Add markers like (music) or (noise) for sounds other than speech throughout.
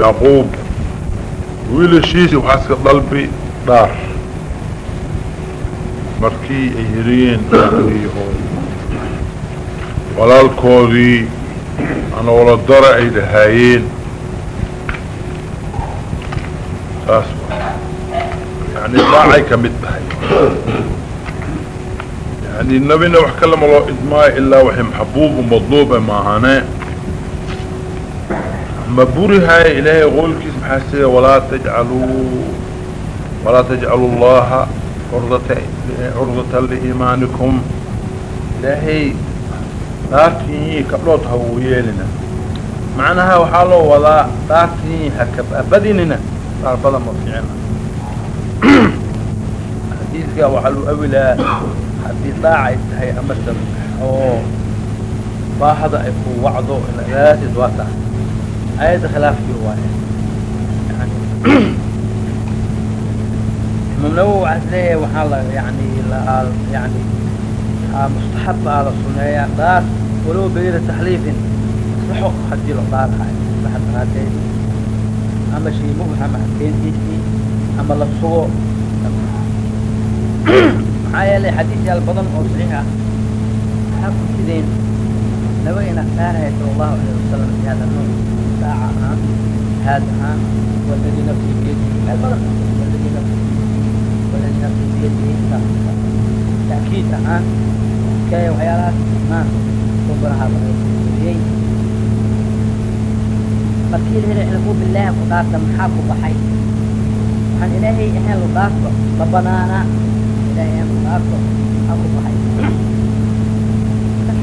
يعقوب ويل الشيسي وحاسك الضلبي دار نعم. مركي ايهرين ولا الكوذي أنا ولا الضرعي لهايين تاسبا يعني الضاعي كمتبهي يعني النبي نوح كلم الله ادماء الله وحي محبوب ومضلوب معهنين ma burihaayo ilaahay qowlkiis maxaa sida walaa tajcaluu walaa tajcalu llaha curdata curdata liimaanikum. Ilaahay dhaartii kabdhood ha uu yeelina. Macnaha waxaa loo wadaa dhaartii hakabadinina dhaar badan ma fiicina (clears throat) xadiidka waxaa loo awilaa haddii dhaac ay tahay amase oo baahada ay ku wacdo daasid waa tahay ayadda khilaafkii waaye yani imaam nawowi waxaa is leeyahay waxaa la yani la yani mustaxab baa la suneeyaa dhaar walow beyra taxliifin maslaxo haddii la dhaarahayo maslaxa daraadeed ama shay mubhama keentiisii ama la sugo maxaa yeelay xadiisyaal badan oo saxiix ah waxaa ku jireen nabagina dhaaraya sala allahu alayh wasalam fi hada nuuc daaca ahaan jihaad ahaan waladi nafsi biyadihi meel badan waladi nafsi waladi nafsi biyadihi ta'kiid ahaan kaya waxyaalahaas imaan kubaraha lagariyey markii la helay cilmu bilaahi ku dhaarta maxaa ku baxay waxaan ilaahay ahayn lu dhaarto ma banaana ilahay ahayn lu dhaarto maxaa ku baxay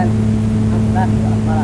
Al-Fatihah.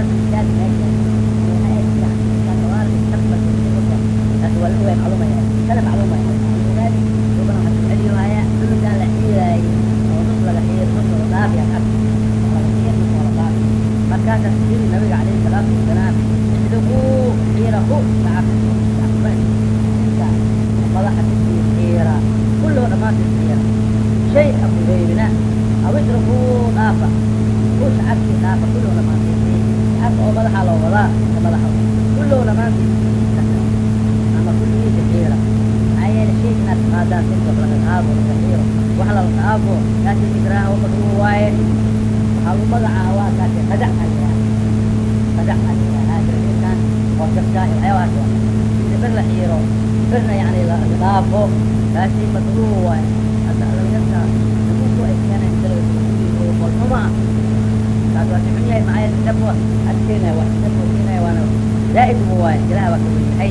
وارد في ذلك أجل من آيات الله وقال وارد استقبل كل مدة لكن ولو يفعل ما يشاء kasta waxyaabahaas bir la xiiro birna yani la dhaafo kaasi waay hadda adalyadaa lagu soo ekeenaysaolxuma kaas waa xun yahay maxaa kitab adkeenaya waa kitab keenaya waana zaaid ugu waay ilaha waa ka wenyahay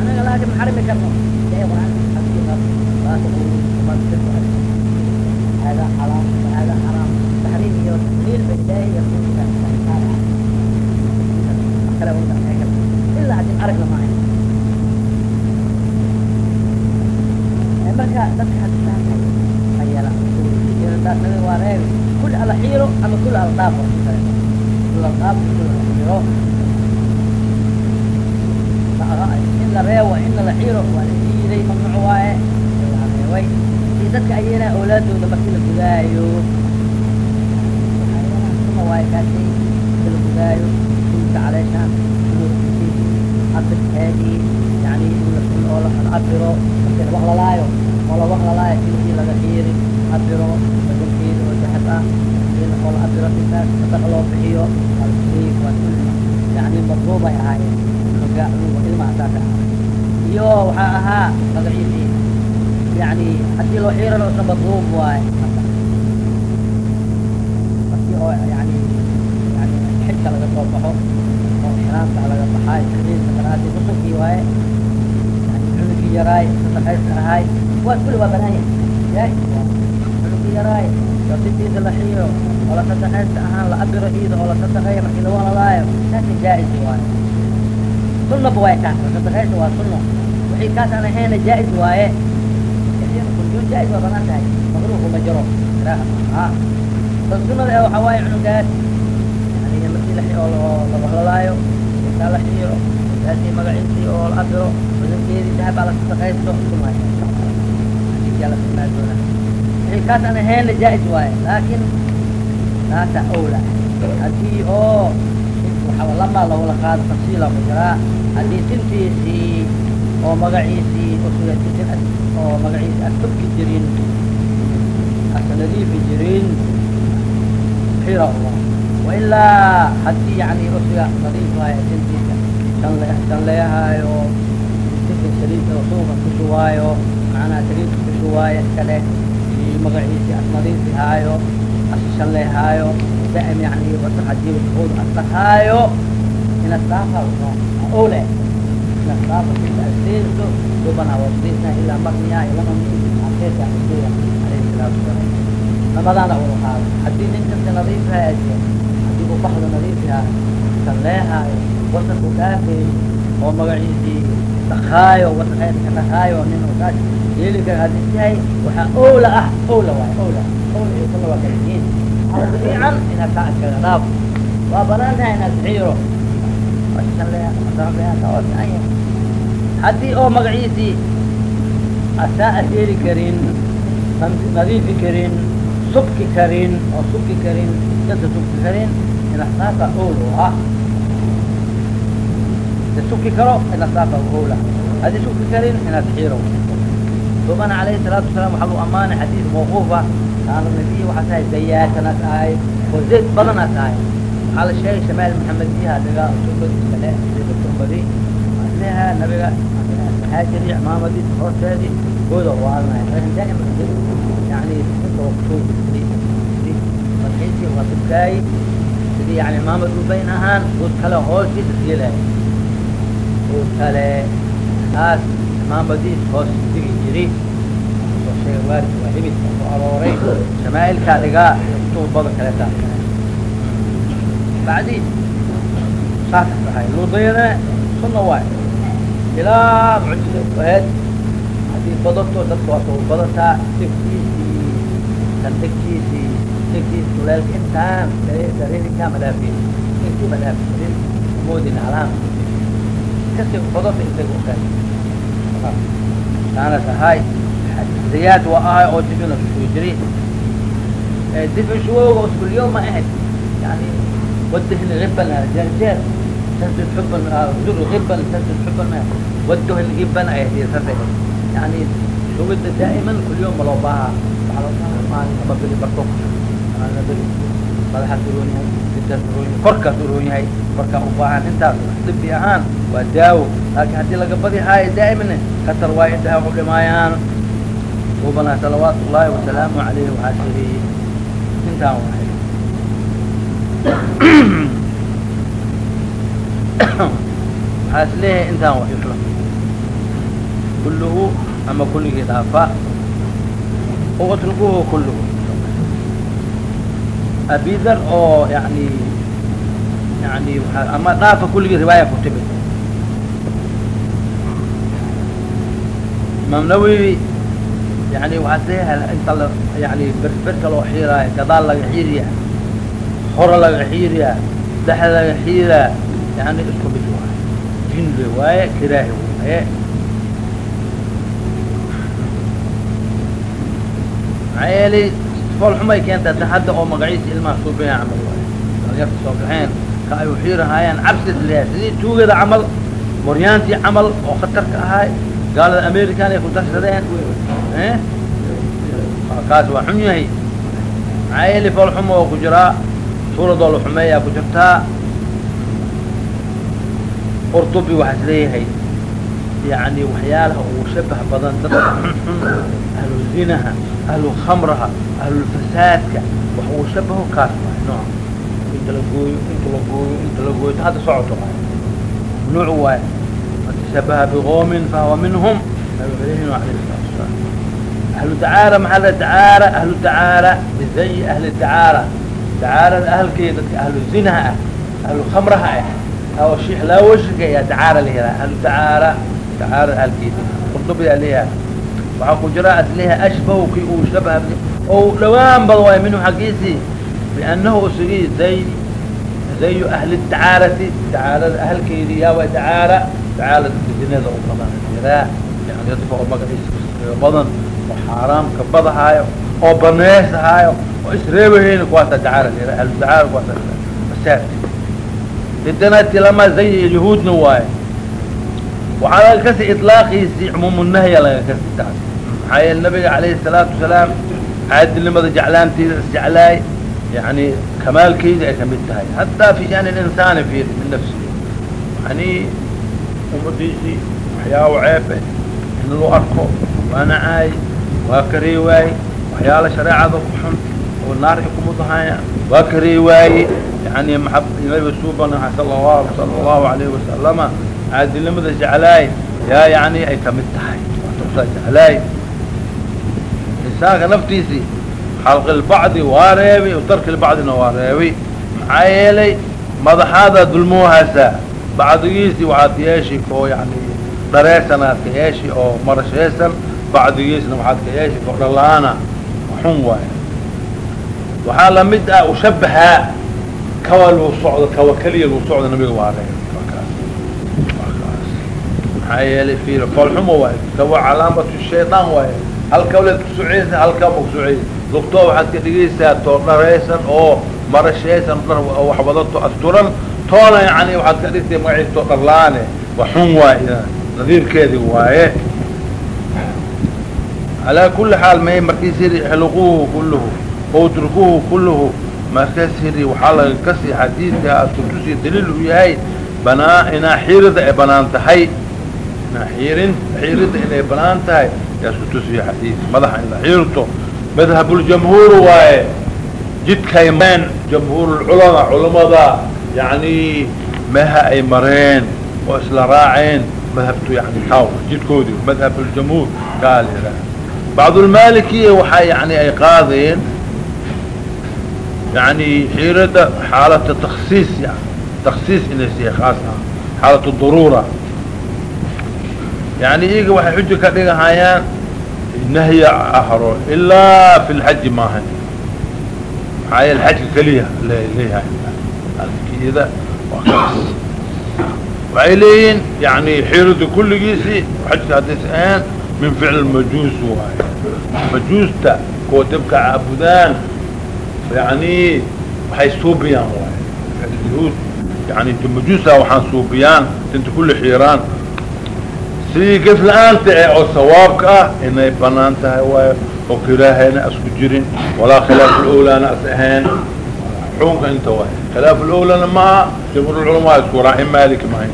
anaga laakiin maxarimi karno ilahay qur'aanka xaqiiqa waa ka hada xaraam. Taxriim iyo taxliil ba ilaahay yaquulka kale ilaa adin aragna maaha marka dadka hadisaahay ayala daasnada waa reer kuli ala xiiro ama kuli ala dhaaf kula dhaaf kula ala in la reewa in la xiiro waa la mamnuuc waaye la reeway iyo dadka ayana awlaadooda markii la gudaayo waaye kaasi la gudaayo sunka caleeshaan abirkeedii yani oo la abiro markii la waqlalaayo oo la waqlalaayo kilkii laga xiiri abiro badankeeda oo dahab ah oo la abiro intaas sadaqa loo bixiyo alsiif waa kulli yani madruubay ahaayeen cunuga cunuga ilmaha saaka iyo waxaa ahaa magaciisii yani haddii loo xiirana isna madruub waaye markii oo yani yani xilka laga soo baxo oo ixraamka laga baxaay xadiidka salaadii nusunkii waaye cunugii yaraay sadaqayska ahaay waa kulli waa banaan yahay cunugii yaraay sasidiisa la xiiro oo la sadaqayska ahaan la abiro iida oo la sadaqeeyo markii lagu halalaayo kaasi jaa-is waaye sunnaba waaye kaas sadaqaysa waa sunno wixii kaas aan ahayna jaa-is waaye jaa-is waa bannaan tahay makruuhu ma jiro a tan sunnada ee waxaa waaye cunugaas yani markii la oo la wahlalaayo intaa la xiiro kaasi magaciisii oo la abiro badankeedii dahab aa la sadaqaysto sumaay hadiikaa la simaa doona wixii kaas aan jaa-is waaye laakin taasa owla haddii oo lamaa lagula qaado tafsiila ku jiraa haddii sintiisii oo magaciisii oo magaciisi ad tubki jirin asa nadiifi jirin xira wailaa haddii yani usuga nadiif waayo sintiisa shanle shanleehaayo sinka saliidka suuqa ku shubaayo macnaha saliidka ku shubaayo iskale magaciisi as nadiifi haayo as shanleehaayo daa'im yani wasa haddii wuxuud asdhahaayo ina saafa ole ina saafa sida aseeso subana wasdisna ilaa marniya ilama aseesa aseeya alayhi salaatu wasalaam ramadaana uu qaado haddii nin baxdo nadiifhaa saleehaayo wasan u dhaafay oo magaciisii dhakaayo wasaqeedka dhakaayo nin uu kaas yeeli kara waxaa owla ah owla waay owla owla iyo sunna waa kala fiican inaad kaa iskaga dhaaf waa bannaan tahay inaad xiiro haddii oo magaciisii asaa ad yeeli karin nadiifi karin subki karin oo subki karin dadka subki karin ah de subki karo inaad saafa owla haddii subki karin inaad xiiro subana alayhi salaatu wasalaam waxaa lu amaanay xadiis mawquufa kaana nabiy waxaa tahay dayaasanaad ahay oo zayd badanaad ahay waxaa la sheegay shamaal maxamediyaha daga tumbadiisa le tumbadi leha nabiga haajiri cimaamadi hoosteedii gooda waalanay laakin daa'ima yani markiisii waa tubkaayi sidii yani cimaamad ubayn ahaan good kale hoostiisa siilay good kale taas cimaamadiis hoos digi jiri sheega ku shamaa'ilkaa dhigaa tuubada kaleeta bacdi saas tahay luudayana sunna waay ilaa mucjiza aheed haddii badato dadka waa soo badataa kan تكتب خلال الامتحان سريرك تعمل فيه. تكتب لها في سريرك موديل علامة تكتب خطط انتك معنى هاي حديات وآي أو تبين شو إيه، دفع شوية وقت كل يوم ما قعد يعني ودهن غبا لرجال سنت تحب زور آه، غبا سنت تحب الماء ودهن غبا اهدي سنت. يعني شو بدك دائما كل يوم ولو باع. على ما ما بدي برتقل korkaas uroon yahay marka ubaahan intaas dibi ahaan waa daawo laakiin haddii laga badi haayo daa'imne katar waa indhaha u dhimaayaan ubana salawaat ullaahi wasalaamu alayhi waasiri intaan wahay leeyahay intaan waxyuxlo kulluhu ama kulligii dhaafa o kulluhu abidar oo yani yani ama dhaafa kulligii riwaaya ku timid imaam nawowi yani waxaa leeyahay inta la yani berberka loo xiiraayo gadaal laga xiiriya hore laga xiiriya dhex laga xiiraa yani isku mid waaye jinle waaye kiraahi waaye maxaa yeelay foolxumay keenta ta hadda oo magaciisa ilmaha suubaya camal waaye dalyarta soo baxeen. Ka ay uxiirahaayaan cabsis leeyahay sidii tuugada camal moryaantii camal oo khatarka ahaay gaalada american ay ku darsadeen kaas waa xun yahay. Maxaa yeelay foolxuma oo ku jiraa? Suuradoo la xumeeyaa ku jirtaa? Qurtubi waxaa is leeyahay. Yani waxyaalaha ugu shabah badan dadka ahlu zinaha ahlu khamraha ahlulfasaadka wax uu shabaho kaas waay nooc inta la gooyo inta la gooyo inta la gooyo hadda socoto nuuc waay man tashabaha biqoomin fahuwa minhum nabigalehinu alayhi salatu wasalaam ahlu dacaara maxaa la dacaara ahlu dacaara bizayi ahli dacaara dacaarada ahalkeeda dadka ahlu zinaha ah ahlu khamraha ah oo shiix laawashika ayaa dacaara la yihaaha ahlu dacaara dacaara ahalkeeda qurdubiyaa leeyahay waxaa ku jira asleha ashbahu kii uu shabaha oo dhawaan bada waay minhu xaggiisii. Biannahu usugii zay zayu ahli dacaarati dacaarada ahalkeedii yaa waa dacaara dacaarada zinada u badan jiraa yani dadka oo magaciisa badan oo xaaraamka badahaayo oo baneysahaayo oo isreebahayna kuwaasa dacaara la yihah ahlu dacaara kuwaasa fasaadka idanati lama zay yahuudna waaye waxaa laga kasi iطlaaqiisii cumuumunahya laga kasi taas maxaa yeele nabiga alayhi الsalaatu wasalaam caadilnimada jeclaanteeda isjeclaay yani kamaalkeeda ay ka mid tahay hataa fi shani insaani fi min nafsihi yani umadiisii waxyaaba ceebe in lagu arko waa nacaay waa karee waaye waxyaala shareecada ku xun oo naar ay kumudahaya waa karee waaye yani nabiga suubana sal lahu sala allahu alayhi wasalama caadilnimada jeclaay yaa yani ay ka mid tahay jeclaay insaanka naftiisii xalqi lbacdi waa reebi tarki lbacdina waa reebi. Maxaa yeelay madaxaada dulmuuhasa bacdigiisi waxaad yeeshi koo yani dhareesanaad ka yeeshi oo marashaysan bacdigiisna waxaad ka yeeshi koo dhalaana. Xun waayo waxaa la mid ah ushabahaa kawa luu socdo kawa keliya luu socdo nabiga waa reebi. Maxaa yeelay fiir foolxumo waayo kawa calaamatu shaydaan waayo halka walaad kusuceysa halkaa ma kusuceysa lugtoo waxaad ka dhigaysaa too dharaysan oo marashaysan dhar wax wadato asturan. Toona yani waxaad ka dhigtay magaciisa too dharlaane. Wa xun waaye nadiirkeedii waaye. Calaa kuli xaal may markiis yidhi ixliquuhu kulluhu outrukuuhu kulluhu. Markaas yidhi waxaa laga kasi xadiidka aad kutusi daliil u yahay banaa inaa xiirida ay bannaan tahay. Inaa xiirin xiirida inay bannaan tahay yaas kutusiya xadiid madaxa in la xiirto madhabuljamhuur waaye. Jidkay mareen jamhuurulculama culamada yani meha ay mareen oo isla raaceen madhabtu yani kaw jidkoodii madhabuljamhuur kaa la yidhaha bacdulmalikiya waxaa yani ay qaadeen yani xiirada xaalata taksiis yani taksiis inay siya khaas ah xaalatu daruura yani iyaga waxay xuja ka dhigahayaan nahya ahro ilaa fi lxaji maaha maxaa yeele xajka keliya leeyahay ida waa kaas waxay leeyihiin yani xiirada kulligiisii xajka haddays ahayn min ficl majuus waaye majuusta kuwa dabka caabudaan yani waxay suubiyaan waaye اليهود يعني مجوسها وحان صوبيان تنت كل حيران sidii gef la'aanta e oo sawaabka ah inay bannaan tahay waayo oo kilaahayna asku jirin walaa khilaaf ulana as ahayn xukunka inta waay khilaaf ulana ma aha jamhuurculamaa isku raacin maaliki maahan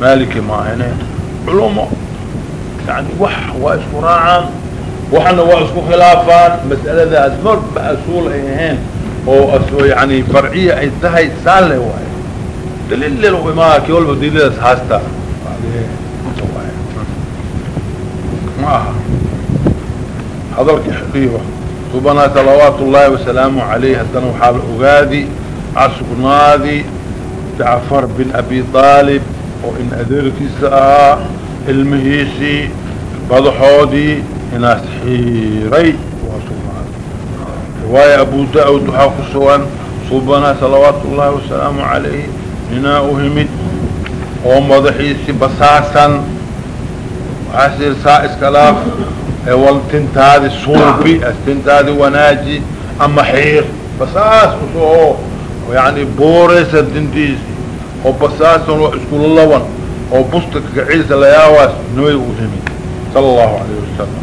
maaliki maahane culamo yani wa waa isku raacaan waxna waa isku khilaafaan mas'aladaas marba asuul ay ahayn oo yani farciya ay tahay saale waayo. Daliil lel imaa ki walba daliiladaas haastaa ما هذا حقيقة سبحانه صلوات الله وسلامه عليه هدنا وحال أغادي عرشق نادي جعفر بن أبي طالب وإن أدرك الساعة المهيسي بضحودي هنا سحيري رواية أبو داود حاق سوان سبحانه صلوات الله وسلامه عليه هنا أهمت oo madaxiisi basaasan. Waxaasir saa tintaadi suubi tintaadi wanaaji ama xiiq basaas u soo yani buureysa dintiisi oo basaasan oo iskula laban oo busta kagaciisa layaawaas nabiga u yimid sala allahu alayh wasalam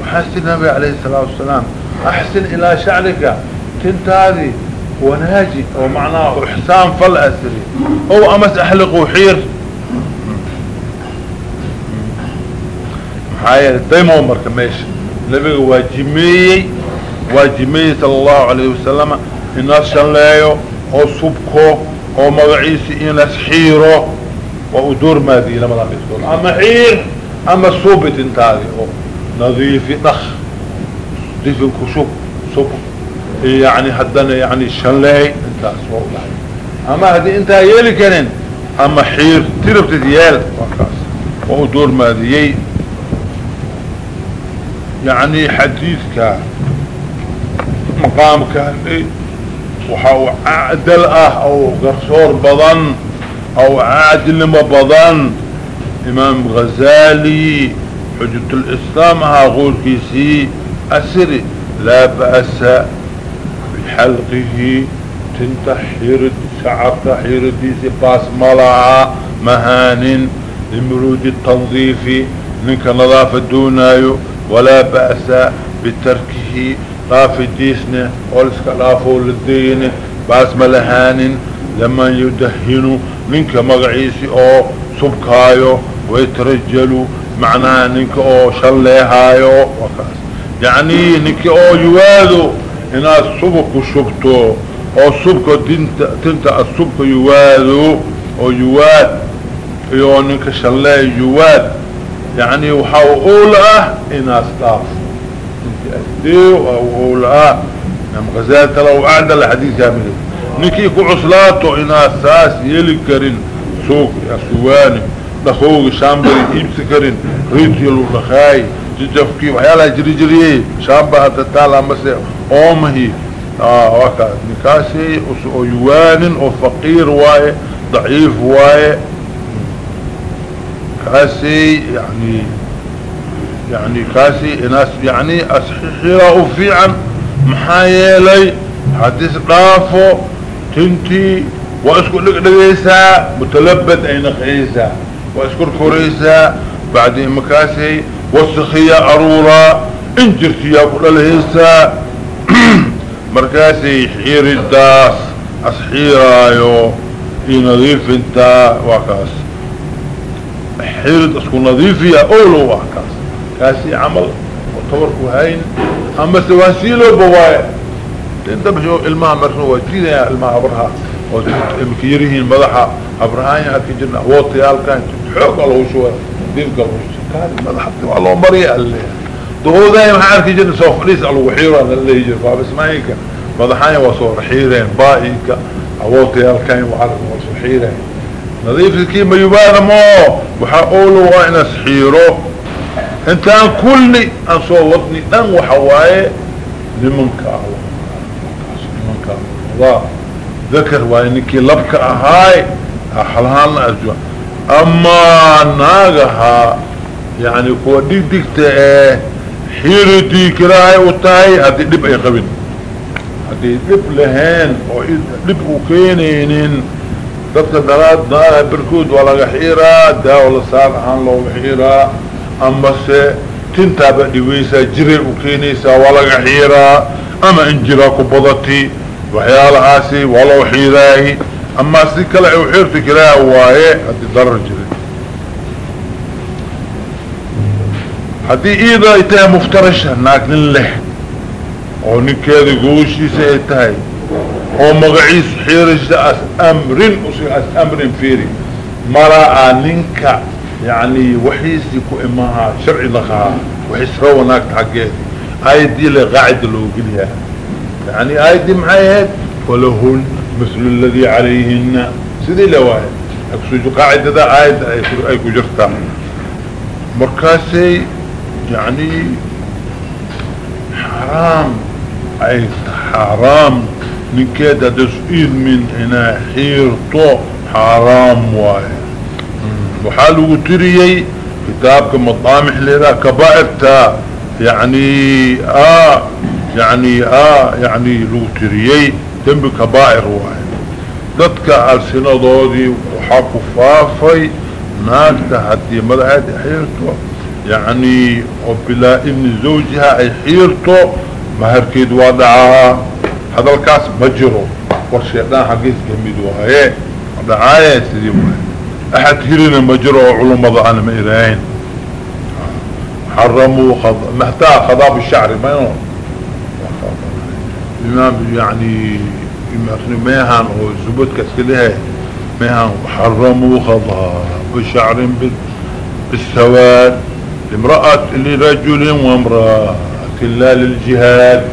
waxaasir nabiga alayhi salaatu wasalaam axsin ilaa shacrika tintaadii وناجي ومعناه إحسان فالأسري. أو أمس أحلق وحير. هاي دايما عمر كماش نبي واجمي واجمي صلى الله عليه وسلم إن شلايو لايو أو صبكو أو مغعيسي إن أسحيرو وأدور ما دي لما نبي أما حير أما صوبت انتالي نظيفي نخ. ديفن كشوك صبك يعني حدنا يعني شلي. أنت اسوأ أما هذه أنت يلي كنن. أما حير تربت ديال وكاس وأدور ما دي يعني حديثك مقام كان وحاو عادل آه أو قرصور بضن أو عادل ما بضن. إمام غزالي حجة الإسلام هاغول كيسي أسري. لا بأس بحلقه تنتحير شعر تحير ديسي باس ملعا مهان لمرود التنظيف منك نظافة دونايو ولا بأس بتركه طاف الديسنة ولسك لافو للدين باس ملهان لما يدهنوا منك مغعيسي أو سبكايو ويترجلوا معناها نك أو شليهايو وكاس. يعني نك أو يوادو هنا السبك شبتو أو سبك تنت, تنت السبك يوادو أو يواد يو نك شليه يواد يعني وحاو أولى إناس طاف انت أسديو أو أولى. نعم غزالة لو أعدى الحديث كامل نكي كعصلاته إناس ساس يلي كرين. سوق أسواني دخوق شامبري إبسكرين ريتيلو لخاي ججفكي وحيالها جري جري. شامبها تتالى مسيح. أمهي آه وكا نكاسي يوان أو فقير واي ضعيف واي كاسي يعني يعني كاسي ناس يعني في عن محايلي حديث رافو تنتي واسكر لك لغيسا متلبد اي نخيسا واسكر كوريسا بعد مكاسي وسخية ارورا انجرتي يا كل الهيسا مركاسي حير الداس أصحير آيو في نظيف انتا وكاس حير الداس كو نظيف يا أولو وكاس كاسي عمل وطوركو هاين أما سواسيلو بواي. انت بشو إلماء مركو وجريد يا إلماء برها ومكيرهين مضحا ابرهاين هكي جرنا وطيال كان حوك الله وشوه. ديف قلوش. كان مضحا الله مريئ اللي. دغوداي ما عارف جن سو خليس ألو خيره اللي يجي باب اسماعيل مدحان وصور خيره بايك اوت يالكاين وعرف وصور خيره نظيف الكي ما يبان مو وحقوله وإنا سحيره انت كل اصوتني دم وحوايه لمنك أهو. لمنك الله. ذكر وانك لبك أهاي. أحلهان ارجو أما ناغها. يعني كو ديك ديكته إيه xiritii kiraahay u tahay haddii dhib ay qabin. Haddii dhib lahayn oo dhib u keenaynin dadka dalaadnaah berkood waa laga xiiraa daawo la saar ahaan looga xiiraa. Amase tintaaba dhibaysaa jiray u keenaysaa waa laga xiiraa. Ama in jiraa ku badati waxyaalahaasi waa loo xiiraahi amaa si kale u xirti kiraaha waaye haddii darar jiray. haddii iida ay tahay muftarasha naag nin leh oo ninkeeda gogoshiisa ay tahay oo magaciisu xiiraysa as-amrin usi as-amrin fiiri mara'a ninka يعني وحيسي كأمها شرعي لغا وحيس روناك حقيت آية دي لغاعد لو قليها يعني آية دي معايات ولهن مثل الذي عليهن. سيدي لواهد. أكسوجو قاعدة دا آية آية كجرتا مركاسي يعني حرام. أي حرام. من كده تسئيل من هنا. حيرطو حرام واي. وحالو تريي كتابك مطامح لذا كبائرتا. يعني آه. يعني آه. يعني لو تريي تنب كبائر واي. ضدك ألسنة وحاكو فافي. ناكتا حتى مدعي حيرتو. يعني وبلا ابن زوجها اي حيرته مهركيد وضعها هذا الكاس مجره والشيطان حقيس كميد وهي دعاية سيدي أحد هيرنا مجره علماء أنا مئرين. حرموا خض... مهتا خضاب الشعر ما ينون الامام يعني ميهان وزبوت كسكلها ميهان حرموا خضاب الشعر بالسواد. امرأة لرجل وامرأة كلا للجهاد.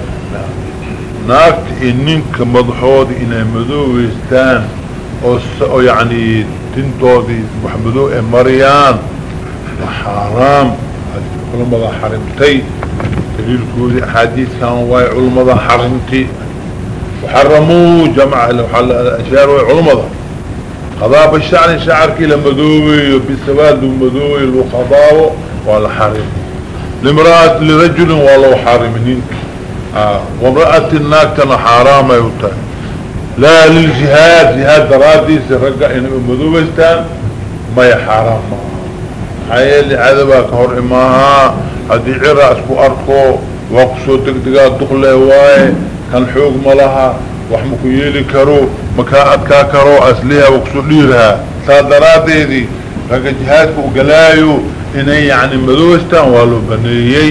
ناكت إنك مضحوض إن أمدو ويستان أو يعني تنتوضي محمدو مريان. وحرام. علمضة حرمتي. تليل كودي حديثا كان علم الله حرمتي. وحرموه جمع الأشيار واي الله قضاء بشعر شعر كي لمدوي وبسواد ومدوي الوقضاء ولا حرم لامرأة لرجل ولو حارمنين آه. وامرأة الناكتنا حرام يوتا. لا للجهاد جهاد درادي سرقا إن مذوبستان ما يحرام هاي اللي عذبا كهر إماها. هدي عرا اسكو أركو وقصو دقدقات دخله واي كان حوق ملها وحمكو يلي مكاعد كاكرو أسليها وقصو ليرها. سادراتي دي. رقا جهادكو قلايو. inay yani madoweystaan waa loo baneeyey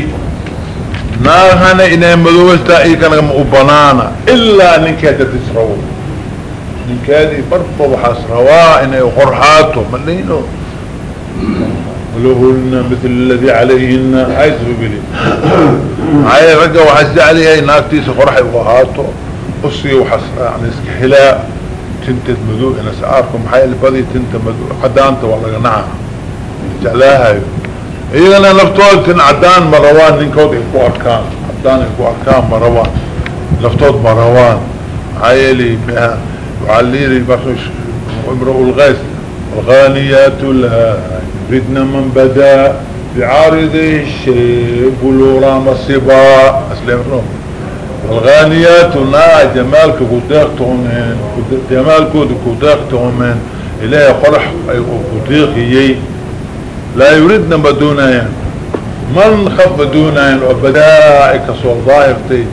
naarhana inay madoweystaan iyakana ma u banaana ilaa ninkaad dadis rawo ninkaadii barba waxaas rabaa inay qorxaato ma dhino ولهن مثل الذي عليهن عايز بلي هاي رجع وحز عليها نافتي سقرحي وهاتو قصي وحس يعني سكحلا تنتد مدو أنا سعاركم حي البدي تنتد مدو قدانت والله نعم jeclaahayo iyagana laftooda tin cadaan ma rawaan ninkood ay ku arkaan cadaan ay ku arkaan ma rawaan laftood ma rawaan maxaa yeelay waxaa layidhi imra lgays الغانيات لا يردن من بدا بعارض الشيء بلورا مصيبا أسلم روم الغانيات نا جمالك قداقتهم جمالك قداقتهم إلهي قرح قداقي لا يريدنا بدونايا من خف بدونايا وبدائك سوى ضائفتي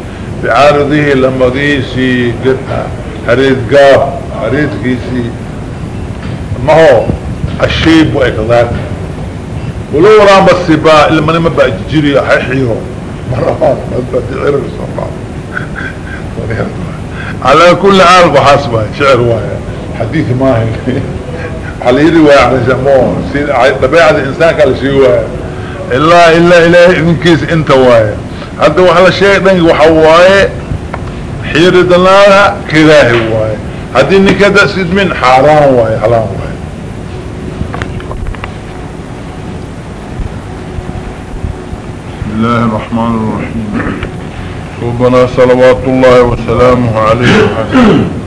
بعارضه لما ديسي حريد قاف. حريد كيسي ما هو؟ الشيب وإكذاك ولو رام السباء لما نما بقى جيري حيحيو مرحبا. بدي عرق صلى (laughs) على كل عالب حاسبه شعر واحد حديث ماهي حليلي ويحرشمون طبيعة الإنسان كالشيء إلا إلا من كيس إنت واي هذا وحلا شيء دنك وحواي حير دلالة كراهي واي هذا إنك دأسيد من حرام واي حرام واي الله الرحمن الرحيم ربنا صلوات الله وسلامه عليه وحسنه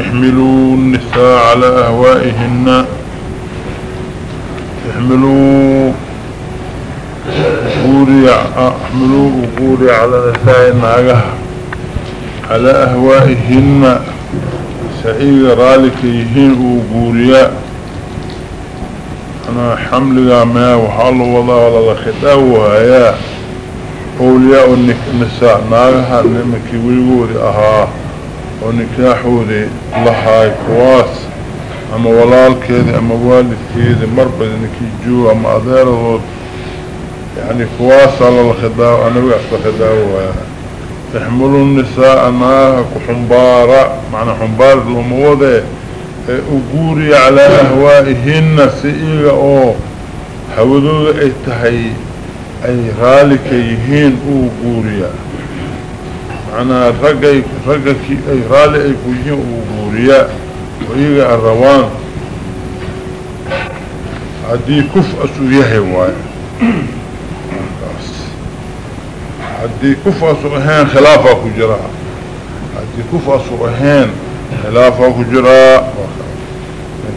احملوا النساء على أهوائهن. احملوا قوري احملوا قوري على نساء الناقه على أهوائهن. سعيد رالكيهن وقورياء أنا حملها ما وحال وضع ولا لخطأوها يا أولياء النساء ناقها لما كيويقوري أهاه ونكاحوذي لها كواس أما ولال كذي أما والد كذي مربد نكيجو أما أذيره يعني كواس على الخداو أنا ويحصى خداوها تحملوا النساء معها كحنبارة معنى حنبارة الموضة أقوري على أهوائهن سئيلة أو حوذوا ايتهي أي غالك يهين معناها رقي رقي أي رالي أي كوجين وغورياء وإيقى الروان. هدي كف أسو يهي واي هدي كف أسو أهين خلافة كجراء هدي كف أسو أهين خلافة كجراء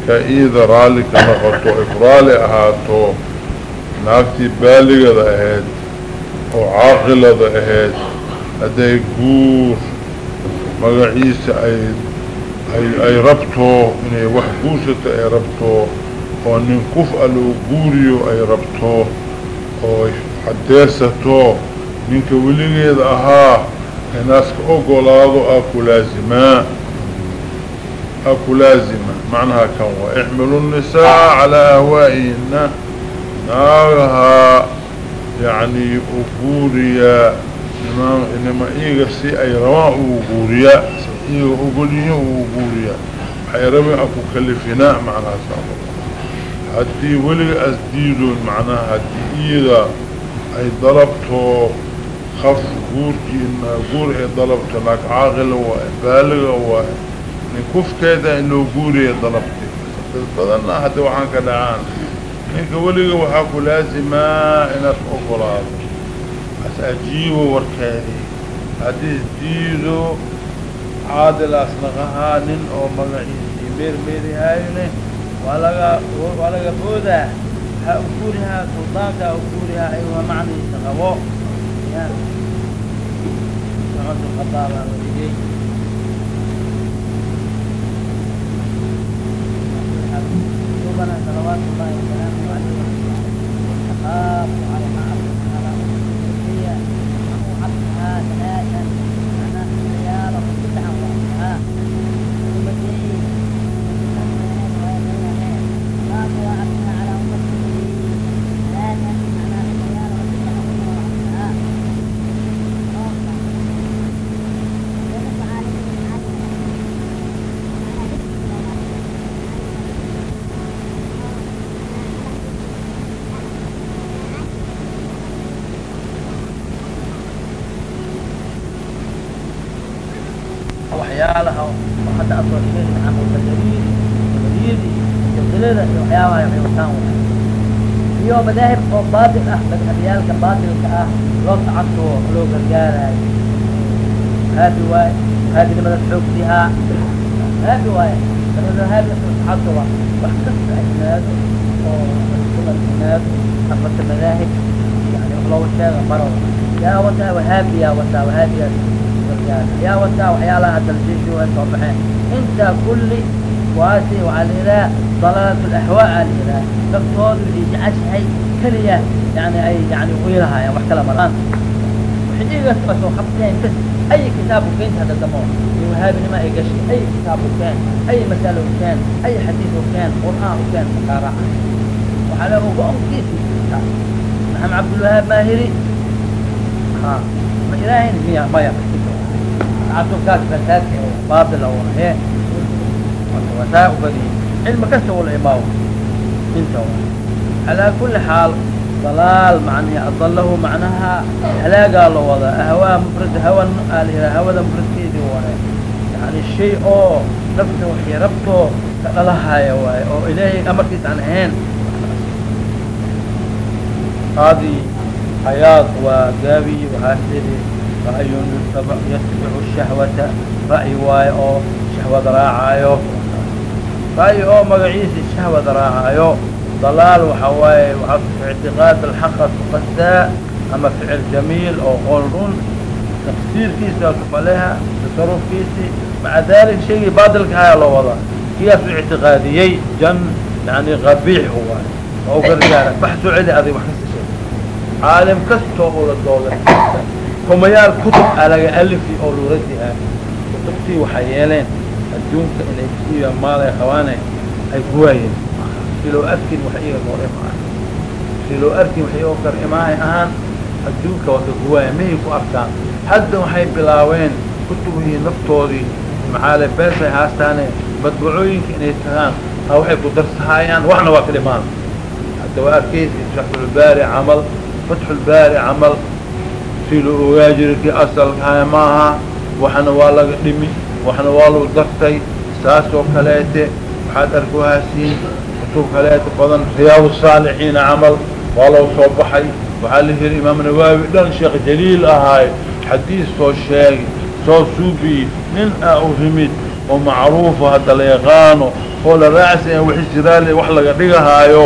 كإذا رالي كنغطو إفرالي أهاتو. ناكتي بالغة ذا أهد وعاقلة ذا أهد. Hadday guur magaciisa ay ay ay rabto inay wax guursato ay rabto oo nin kuf-a loo guuriyo ay rabto oo caddeesato ninka weligeeda ahaa inaaska ogolaado aa ku laazimaa aa ku laazima. Macnaha kan waa ixmilu الnisaa calaa ahwaa'ihina naagaha yani u guuriyaa nima nima iyaga si ay rabaan uu guuriyaa iyaga ogolyihiin uu guuriyaa waxay rabeen a ku kalifinaa macnahaas haddii weliga as diidoon macnaha haddii iyada ay dalabto kaf guurkiina guur ay dalabto naag caaqila waaye baaliga waaye nin kufkeeda in loo guuriya dalabtay dad badanna hadda waxaan ka dhacaan ninka weliga waxaa ku laazimaa inaad ogolaado ajiibo warkeedii haddiis diido caadil asnaq ahaa nin oo magaciisii meermeerihaayone waa laga waa laga oodaa ha ukuurihaa suldaanka ha ukuurihaa ayuha macniisa qabo. Ya sacaduqadaa baa la dhigay. Salawaatu ullahi wasalaamu iyo madaahib oo baatil ah madhabiyaalka baatilka ah loo tacatubo loo gargaarayo. Haabi waaye haabinimada xoogsihaa haabi waaye haabi tacatuba wax kasta ay yimaado oo sula yimaado afarta madaahib yani wax looga sheega maro. Yaa wataa wahaabiya wataa wahaabiya yaa wataa waxyaalaha daljiishu ay soo baxeen. Intaa kulli kuwaas waxaa la yidhaha dalalat la yidhaha naftoodu ay jeceshahay keliya yani ay yani uilahaayaan wax kala maraan waxyigasoo qabteen bas ay kitaabu keenta hadda damo wahaabinima ay gashay ay kitaabu keen ay masaalo keen ay xadiisu keen qur'aan u keen makaaraaca waxaa le go'aankiisi maxamed cabdulwahaab maahiri ha ma ilaahayna miya maya cabdulkaas fasaadka baabila wanaye saa ubadiy cilmi kasta wala imaaw inta alaa kuli xaal dalaal manhi adalahu macnaha halaagaa la wadaa ahwaa mufrad hawan aa la yihaa hawada mufradkeedii ware yani shay oo nafta waxay rabtoo ka dhalahaaya waaye oo ilaahay amarkiis aan ahayn qaadi xayaad waa gaabi waxaa sidi ra'yun yatbicu shahwata ra'yi waaye oo shahwada raacaayo kaayo oo magaciisa shahwada raacaayo dalaal waxaa waaye waxaa fi ictiqaad alxaqa kuqasdaa ama ficil jamiil oo qool run. Tafsiirkiisa maleha tasarufkiisi. Maca dalik shaygii baadilka ayaa loo wadaa. Kiyaas u ictiqaadiyey jan yani qabiix u waay. Oo u gargaara. Wax soo celi adig wax kasta sheeg. Caalim kastoo ula dooda kumayaal kutub alaga alifi oo loola dihaa kutubtii waxay yeeleen adduunka inay kuya maal ay qabaane ay guwaayeen si loo arkin wax iyaga kor imaan si loo arkin wax iyaga kor imaanay ahaan adduunka waa ka guwaaya mahay ku arkaan? Hadda waxay bilaabeen kutubihii naftoodii maxaale beesay haastaane madbucooyinka inay tagaan ha waxay ku darsahaayaan waxna waa ka dhimaan. Hadda waa arkaysa shaxulbaari camal fatxulbaari camal si loo ogaa jiray kii asalkaha maaha waxna waa laga dhimi waxna waa lagu dartay saas oo kaleete waxaad arkuhaasiin kutub kaleete badan riyaad saalixiina camal waa loo soo baxay. Waxaa la yidhi imaam nawaawi dhan sheekh jaliil ahaay xadiis soo sheegi soo suubiyi nin a u rimid oo macruufa hadda la yaqaano oo la raacsan wixii siraale wax laga dhigahaayo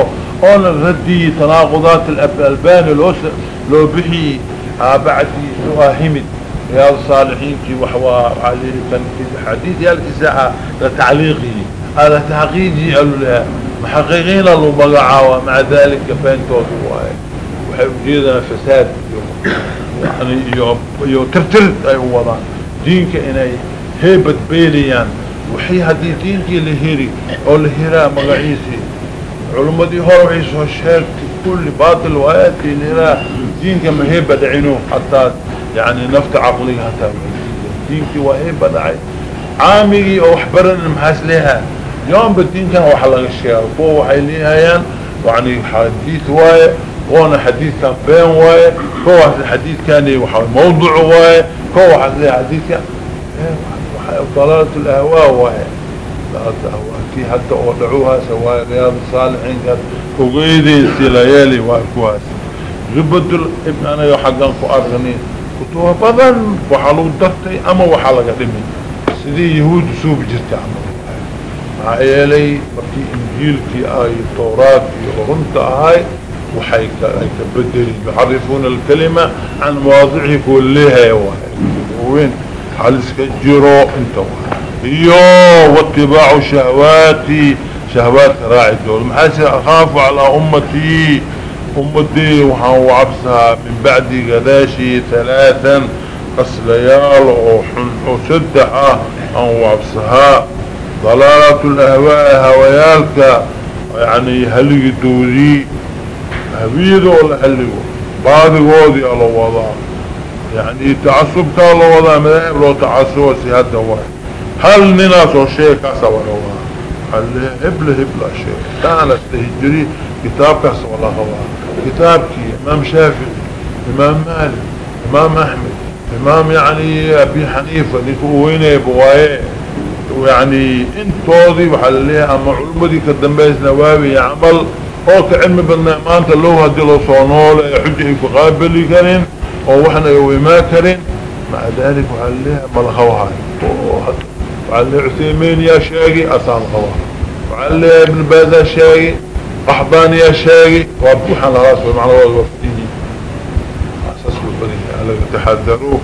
oona radiyey tanaaqudaat albani loo loo bixiyey. Aabacdiisu ah himid riyaad saalixiinkii wax waa waxaa la yidhi kan xadiis yaalkiisa ah la tacliiqiyi ala taxqiiji alulaha محققين له مقعاوة مع ذلك فانتوض waxay ujeedaan fasaad iyo yani iyo iyo tirtir ay u wadaan diinka inay heebad beelayaan waxay haddii diinkii la heri oo la hiraa magaciisii culimmadii hore waxay soo sheegtay kulli baatil waayaadkii يعني نفت عقلي هتا دينتي وهي بدعي عامي أو حبرن المحاس لها يوم بدين كان وحلق الشيار فهو وحيلين هيان وعني حديث واي. وأنا حديث كان بين واي. فهو الحديث كان وحاول موضوع واي. فهو حديث كان ضلالة الأهواء واي. ضلالة الأهواء. كي حتى اوضعوها سواي رياض الصالحين كان. كوغيدي سيلايالي واي كواس غبت الابن أنا يحقن كو أرغنين. كتوها بضن وحلو دفتي أما وحلق دمي سيدي يهود سوب جرتي عمل مع ايلي مركي انجيلتي اي التوراة يغرنت اي وحيك بدل يعرفون الكلمة عن واضعه كلها يوهي وين؟ حالسك جيرو انت واحد. يو واتباع شهواتي. شهوات راعي الدول محاسي أخاف على أمتي. أمدي وحاو عبسها من بعد قداشي ثلاثا قسليال وشدحة أو عبسها. ضلالة الأهواء هوايالك يعني هلق دوري هبيد ولا هلقه بعض غوضي على وضع. يعني تعصب على وضع مذاهب لو تعصب سيادة واحد هل نناس وشيك أسوأ الله هل هبل هبل شيك كانت تهجري كتاب كاس ولا خوان كتاب كي إمام شافعي إمام مالك إمام أحمد إمام يعني أبي حنيفة نكوهين ابوائه ويعني انت توضي وحلليها أما علمة دي كالدنبايس نوابي يعمل أو كعلم بالنعمان تلوها دي لصانولة يحجه في غايب اللي كانين أو وحنا يويما كانين مع ذلك وحلليها ملخوها وحلي عثيمين يا شاقي اصان خوها وعلي ابن بازا شاقي وحبان يا شاقي وابوحان لغاس بمعنى وفديه أساس الفريق على يتحذروا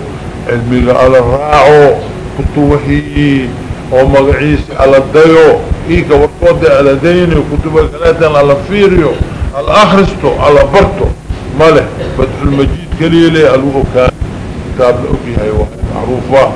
علمي على الراعو كنتو وحي ومقعيس على الديو. إيكا والقود على ديني. وكنتو بكالاتان على فيريو. على أخرستو على برتو. ماله؟ بدح المجيد كليلي ألوه كان. كتاب لأبيها يوحي معروفة.